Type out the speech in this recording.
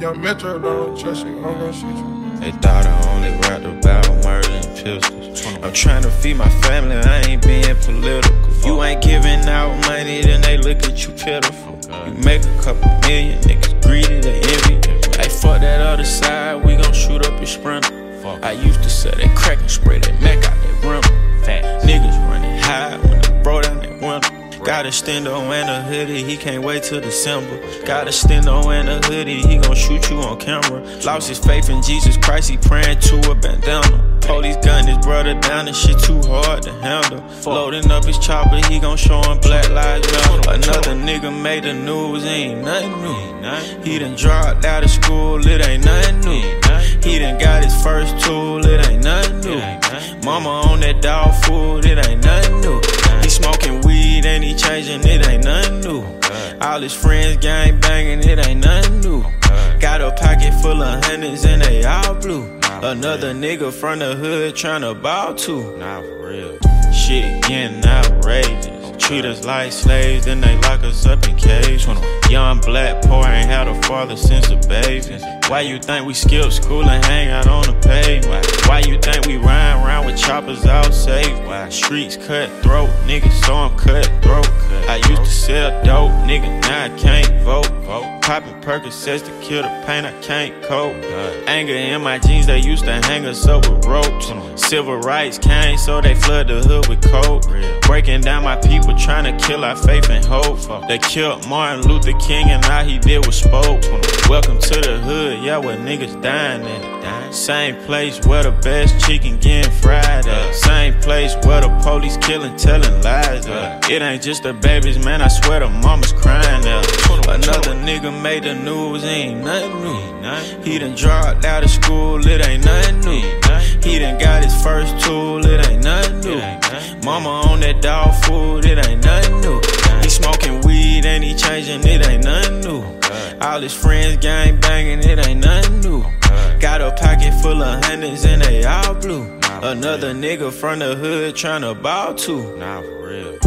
Young Metro don't trust you, I'm gonna shoot you. They thought I only rapped about murder and pistols. I'm trying to feed my family, I ain't being political. You ain't giving out money, then they look at you pitiful. You make a couple million, niggas greedy, they envy. Hey, fuck that other side, we gon' shoot up your sprinter. I used to sell that crack and spray that Mac out that rim. Got a stendo and a hoodie, he can't wait till December. Got a stendo and a hoodie, he gon' shoot you on camera. Lost his faith in Jesus Christ, he praying to a bandana. Police gun his brother down, and shit too hard to handle. Loading up his chopper, he gon' show him Black Lives Matter. Another nigga made the news, ain't nothing new. He done dropped out of school, it All his friends gang banging, it ain't nothing new. Got a pocket full of hundreds and they all blue. Another nigga from the hood tryna ball too. Nah, for real. Shit getting outrageous. Treat us like slaves, then they lock us up in cages. Young black poor ain't had a father since a baby. Why you think we skip school and hang out on the pavement? Why you think we ride around with choppers out safe? Why streets cutthroat, nigga, so I'm cutthroat. I used to sell dope, nigga, now I. Popping Percocets to kill the pain, I can't cope. Anger in my genes, they used to hang us up with ropes. Civil rights came, so they flood the hood with coke. Breaking down my people, trying to kill our faith and hope. They killed Martin Luther King, and all he did was spoke. Welcome to the hood, yeah, where niggas dying at. Same place where the best chicken getting fried at. Same place where the police killing, telling lies at. It ain't just the babies, man, I swear the mama's crying at. Another nigga made the news, ain't nothing new. He done dropped out of school, it ain't nothing new. He done got his first tool, it ain't nothing new. Mama on that dog food, it ain't nothing new. He smoking weed and he changing, it ain't nothing new. All his friends gang banging, it ain't nothing new. Got a pocket full of hundreds and they all blue. Another nigga from the hood tryna ball too. Nah, for real.